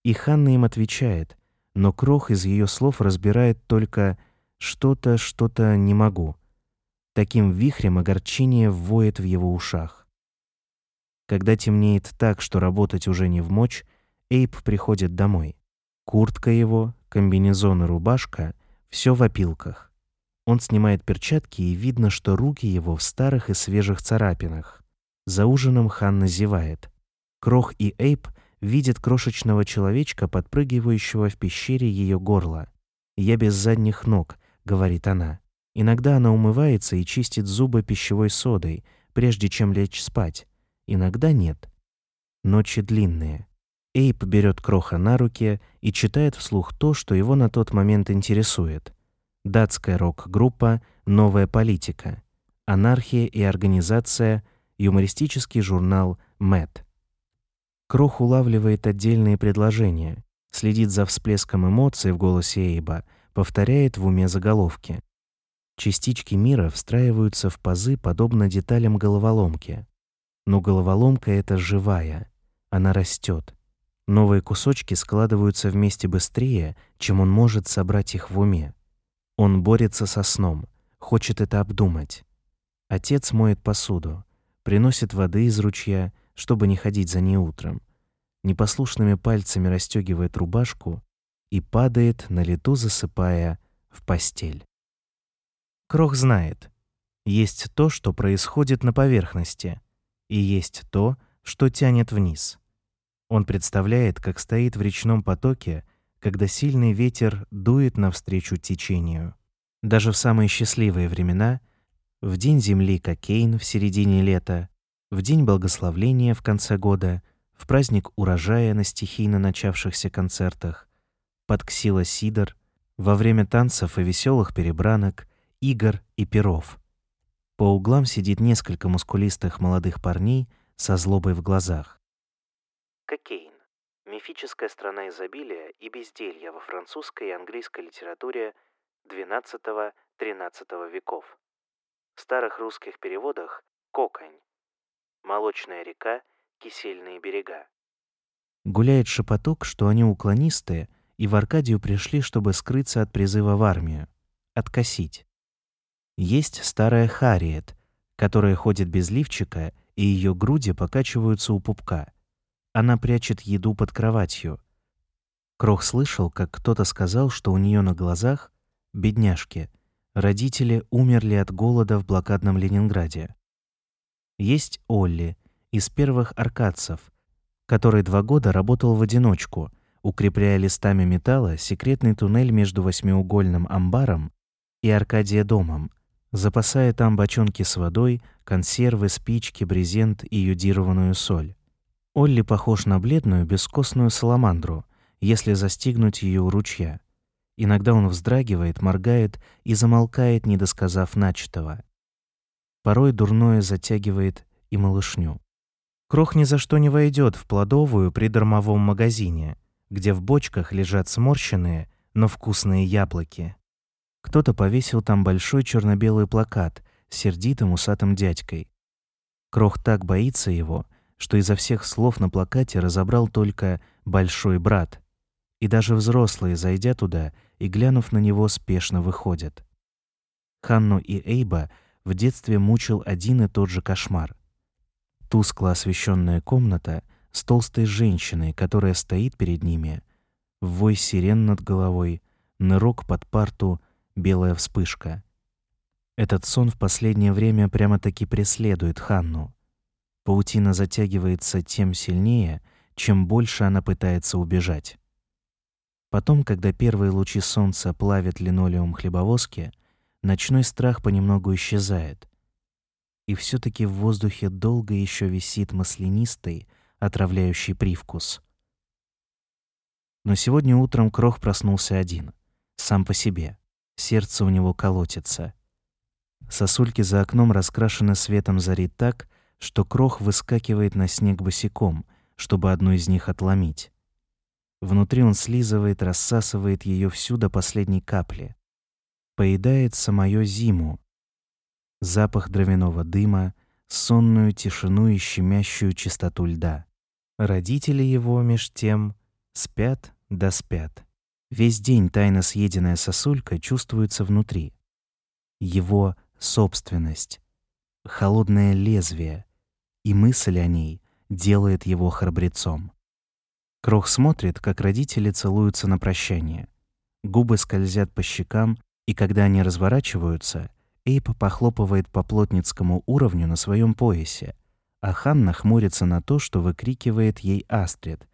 И Ханна им отвечает, но Крох из ее слов разбирает только «что-то, что-то не могу». Таким вихрем огорчение воет в его ушах. Когда темнеет так, что работать уже не в мочь, Эйп приходит домой. Куртка его, комбинезон и рубашка — все в опилках. Он снимает перчатки, и видно, что руки его в старых и свежих царапинах. За ужином Ханна зевает. Крох и Эйп видит крошечного человечка, подпрыгивающего в пещере ее горла. «Я без задних ног», — говорит она. Иногда она умывается и чистит зубы пищевой содой, прежде чем лечь спать. Иногда нет. Ночи длинные. Эйп берет Кроха на руки и читает вслух то, что его на тот момент интересует. Датская рок-группа «Новая политика», анархия и организация, юмористический журнал «Мэтт». Крох улавливает отдельные предложения, следит за всплеском эмоций в голосе Эйба, повторяет в уме заголовки. Частички мира встраиваются в пазы, подобно деталям головоломки. Но головоломка эта живая, она растет. Новые кусочки складываются вместе быстрее, чем он может собрать их в уме. Он борется со сном, хочет это обдумать. Отец моет посуду, приносит воды из ручья, чтобы не ходить за ней утром, непослушными пальцами расстегивает рубашку и падает на лету, засыпая в постель. Крох знает, есть то, что происходит на поверхности, и есть то, что тянет вниз. Он представляет, как стоит в речном потоке, когда сильный ветер дует навстречу течению. Даже в самые счастливые времена, в день земли Кокейн в середине лета, в день благословления в конце года, в праздник урожая на стихийно начавшихся концертах, под ксила сидор, во время танцев и веселых перебранок, игр и перов. По углам сидит несколько мускулистых молодых парней со злобой в глазах. Кокейн. Мифическая страна изобилия и безделья во французской и английской литературе XII-XIII веков. В старых русских переводах «кокань» молочная река, кисельные берега. Гуляет шепоток, что они уклонистые, и в Аркадию пришли, чтобы скрыться от призыва в армию, откосить. Есть старая Харриет, которая ходит без лифчика, и ее груди покачиваются у пупка. Она прячет еду под кроватью. Крох слышал, как кто-то сказал, что у нее на глазах, бедняжки, родители умерли от голода в блокадном Ленинграде. Есть Олли из первых аркадцев, который два года работал в одиночку, укрепляя листами металла секретный туннель между восьмиугольным амбаром и Аркадия домом, запасая там бочонки с водой, консервы, спички, брезент и йодированную соль. Олли похож на бледную, бескостную саламандру, если застигнуть ее у ручья. Иногда он вздрагивает, моргает и замолкает, не досказав начатого. Порой дурное затягивает и малышню. Крох ни за что не войдет в плодовую при дармовом магазине, где в бочках лежат сморщенные, но вкусные яблоки. Кто-то повесил там большой черно-белый плакат с сердитым усатым дядькой. Крох так боится его, что изо всех слов на плакате разобрал только «большой брат». И даже взрослые, зайдя туда и глянув на него, спешно выходят. Ханну и Эйба — в детстве мучил один и тот же кошмар. Тускло освещенная комната с толстой женщиной, которая стоит перед ними, вой сирен над головой, нырок под парту, белая вспышка. Этот сон в последнее время прямо-таки преследует Ханну. Паутина затягивается тем сильнее, чем больше она пытается убежать. Потом, когда первые лучи солнца плавят линолеум хлебовозки, ночной страх понемногу исчезает. И все таки в воздухе долго еще висит маслянистый, отравляющий привкус. Но сегодня утром Крох проснулся один, сам по себе. Сердце у него колотится. Сосульки за окном раскрашены светом зари так, что Крох выскакивает на снег босиком, чтобы одну из них отломить. Внутри он слизывает, рассасывает ее всю до последней капли. Поедает самую зиму. Запах дровяного дыма, сонную тишину и щемящую чистоту льда. Родители его, меж тем, спят да спят. Весь день тайно съеденная сосулька чувствуется внутри. Его собственность, холодное лезвие, и мысль о ней делает его храбрецом. Крох смотрит, как родители целуются на прощание. Губы скользят по щекам, и когда они разворачиваются, Эйп похлопывает по плотницкому уровню на своем поясе, а Ханна хмурится на то, что выкрикивает ей Астрид,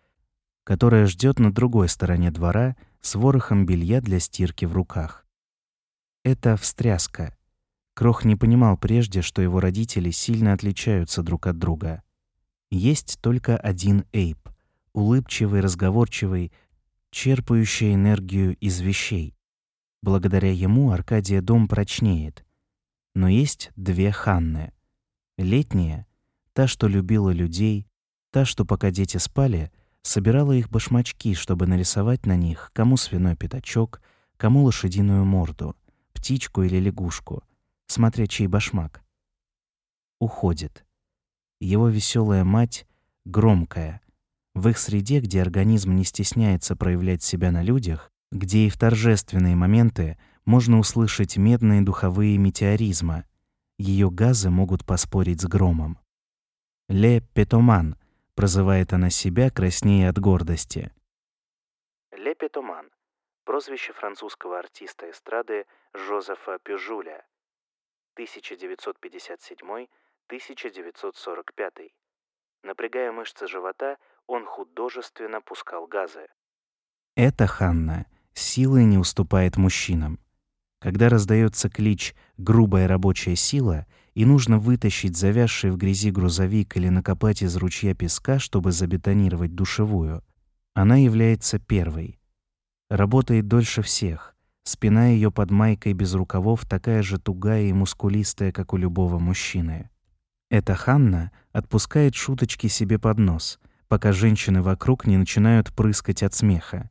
которая ждет на другой стороне двора с ворохом белья для стирки в руках. Это встряска. Крох не понимал прежде, что его родители сильно отличаются друг от друга. Есть только один Эйп, улыбчивый, разговорчивый, черпающий энергию из вещей. Благодаря ему Аркадия дом прочнеет. Но есть две Ханны. Летняя, та, что любила людей, та, что пока дети спали, собирала их башмачки, чтобы нарисовать на них кому свиной пятачок, кому лошадиную морду, птичку или лягушку, смотря чей башмак. Уходит. Его веселая мать громкая, в их среде, где организм не стесняется проявлять себя на людях, где и в торжественные моменты можно услышать медные духовые метеоризма, ее газы могут поспорить с громом. «Ле Петоман», — прозывает она себя, краснее от гордости. Ле Петоман — прозвище французского артиста эстрады Жозефа Пюжуля, 1957-1945. Напрягая мышцы живота, он художественно пускал газы. Эта Ханна силой не уступает мужчинам. Когда раздается клич «грубая рабочая сила» и нужно вытащить завязший в грязи грузовик или накопать из ручья песка, чтобы забетонировать душевую, она является первой. Работает дольше всех. Спина ее под майкой без рукавов такая же тугая и мускулистая, как у любого мужчины. Эта Ханна отпускает шуточки себе под нос, пока женщины вокруг не начинают прыскать от смеха.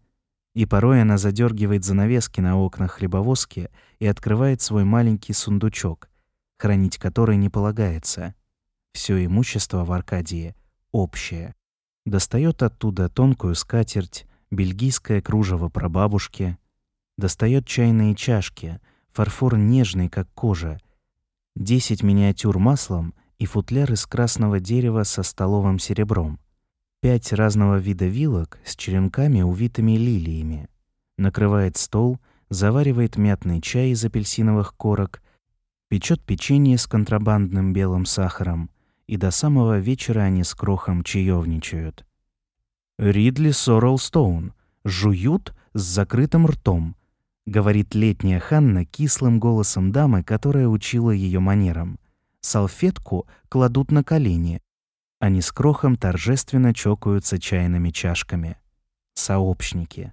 И порой она задергивает занавески на окнах хлебовозки и открывает свой маленький сундучок, хранить который не полагается. Все имущество в Аркадии общее. Достает оттуда тонкую скатерть, бельгийское кружево прабабушки, достает чайные чашки, фарфор нежный, как кожа, десять миниатюр маслом и футляр из красного дерева со столовым серебром пять разного вида вилок с черенками, увитыми лилиями. Накрывает стол, заваривает мятный чай из апельсиновых корок, печет печенье с контрабандным белым сахаром, и до самого вечера они с крохом чаевничают. «Ридли Соррел Стоун. Жуют с закрытым ртом», — говорит летняя Ханна кислым голосом дамы, которая учила ее манерам. Салфетку кладут на колени, они с крохом торжественно чокаются чайными чашками. Сообщники.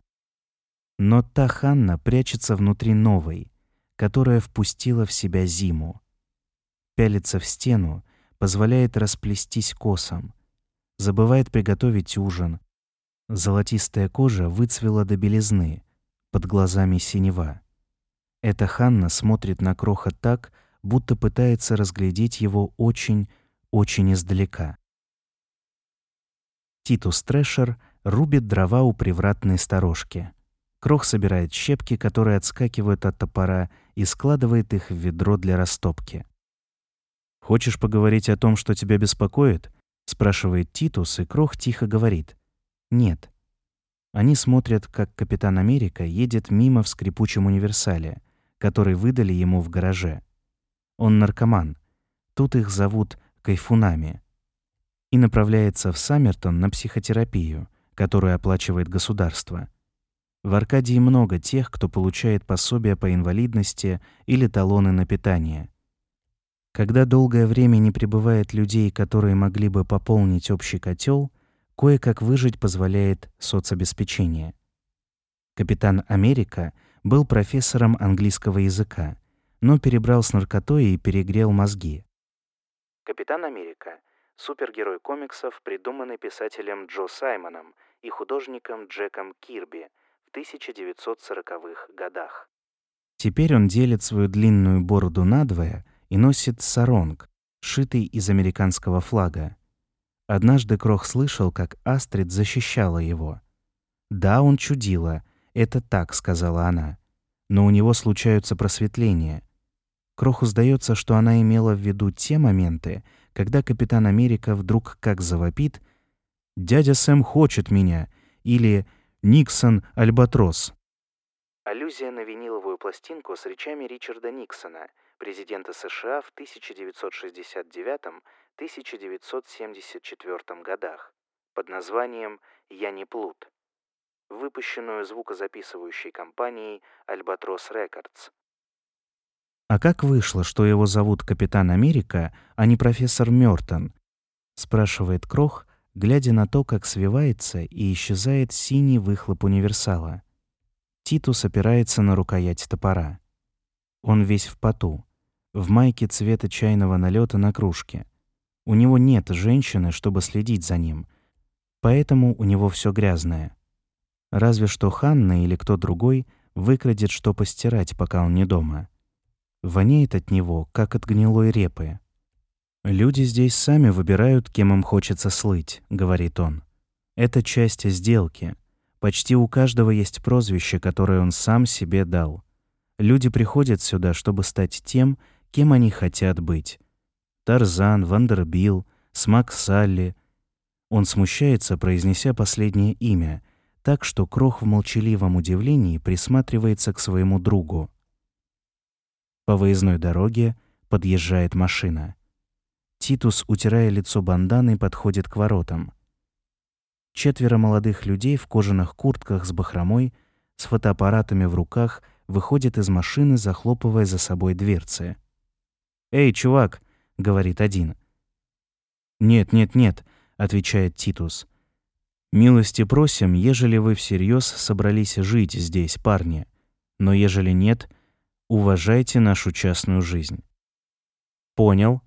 Но та Ханна прячется внутри новой, которая впустила в себя зиму. Пялится в стену, позволяет расплестись косам. Забывает приготовить ужин. Золотистая кожа выцвела до белизны, под глазами синева. Эта Ханна смотрит на Кроха так, будто пытается разглядеть его очень, очень издалека. Титус Трэшер рубит дрова у привратной сторожки. Крох собирает щепки, которые отскакивают от топора, и складывает их в ведро для растопки. «Хочешь поговорить о том, что тебя беспокоит?» — спрашивает Титус, и Крох тихо говорит. «Нет». Они смотрят, как Капитан Америка едет мимо в скрипучем универсале, который выдали ему в гараже. Он наркоман. Тут их зовут кайфунами. И направляется в Саммертон на психотерапию, которую оплачивает государство. В Аркадии много тех, кто получает пособия по инвалидности или талоны на питание. Когда долгое время не прибывает людей, которые могли бы пополнить общий котел, кое-как выжить позволяет соцобеспечение. Капитан Америка был профессором английского языка, но перебрал с наркотой и перегрел мозги. Капитан Америка — супергерой комиксов, придуманный писателем Джо Саймоном и художником Джеком Кирби в 1940-х годах. Теперь он делит свою длинную бороду надвое и носит саронг, шитый из американского флага. Однажды Крох слышал, как Астрид защищала его. «Да, он чудила, это так», — сказала она. «Но у него случаются просветления». Кроху сдается, что она имела в виду те моменты, когда Капитан Америка вдруг как завопит «Дядя Сэм хочет меня» или «Никсон Альбатрос». Аллюзия на виниловую пластинку с речами Ричарда Никсона, президента США в 1969-1974 годах, под названием «Я не плут», выпущенную звукозаписывающей компанией Albatross Records. А как вышло, что его зовут Капитан Америка, а не профессор Мёртон? спрашивает Крох, глядя на то, как свивается и исчезает синий выхлоп универсала. Титус опирается на рукоять топора. Он весь в поту, в майке цвета чайного налета на кружке. У него нет женщины, чтобы следить за ним, поэтому у него все грязное. Разве что Ханна или кто другой выкрадет что постирать, пока он не дома. Воняет от него, как от гнилой репы. «Люди здесь сами выбирают, кем им хочется слыть», — говорит он. «Это часть сделки. Почти у каждого есть прозвище, которое он сам себе дал. Люди приходят сюда, чтобы стать тем, кем они хотят быть. Тарзан, Вандербилл, Смак Салли. Он смущается, произнеся последнее имя, так что Крох в молчаливом удивлении присматривается к своему другу. По выездной дороге подъезжает машина. Титус, утирая лицо банданой, подходит к воротам. Четверо молодых людей в кожаных куртках с бахромой, с фотоаппаратами в руках, выходят из машины, захлопывая за собой дверцы. «Эй, чувак!» — говорит один. «Нет, нет, нет», — отвечает Титус. «Милости просим, ежели вы всерьез собрались жить здесь, парни. Но ежели нет, уважайте нашу частную жизнь». «Понял.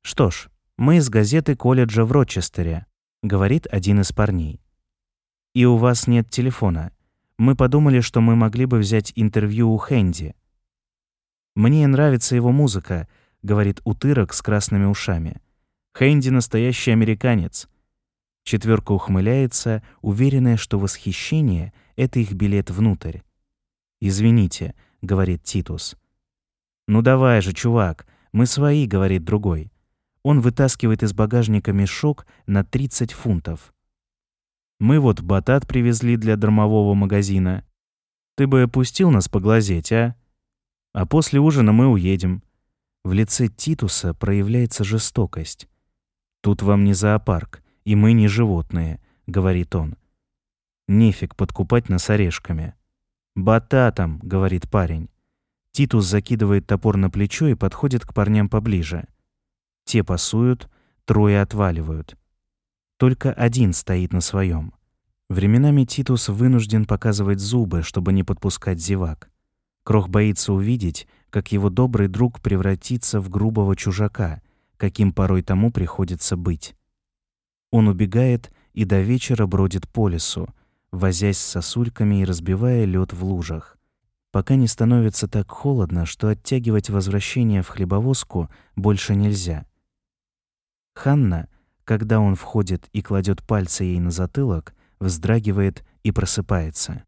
Что ж, мы из газеты колледжа в Рочестере», — говорит один из парней. «И у вас нет телефона. Мы подумали, что мы могли бы взять интервью у Хэнди. Мне нравится его музыка, — говорит утырок с красными ушами. «Хэнди — настоящий американец». Четверка ухмыляется, уверенная, что восхищение — это их билет внутрь. «Извините», — говорит Титус. «Ну давай же, чувак, мы свои», — говорит другой. Он вытаскивает из багажника мешок на 30 фунтов. «Мы вот батат привезли для дармового магазина. Ты бы опустил нас поглазеть, а? А после ужина мы уедем. В лице Титуса проявляется жестокость. «Тут вам не зоопарк, и мы не животные», — говорит он. «Нефиг подкупать нас орешками». «Бататом», — говорит парень. Титус закидывает топор на плечо и подходит к парням поближе. Те пасуют, трое отваливают. Только один стоит на своем. Временами Титус вынужден показывать зубы, чтобы не подпускать зевак. Крох боится увидеть, как его добрый друг превратится в грубого чужака, каким порой тому приходится быть. Он убегает и до вечера бродит по лесу, возясь с сосульками и разбивая лед в лужах, пока не становится так холодно, что оттягивать возвращение в хлебовозку больше нельзя. Ханна, когда он входит и кладет пальцы ей на затылок, вздрагивает и просыпается.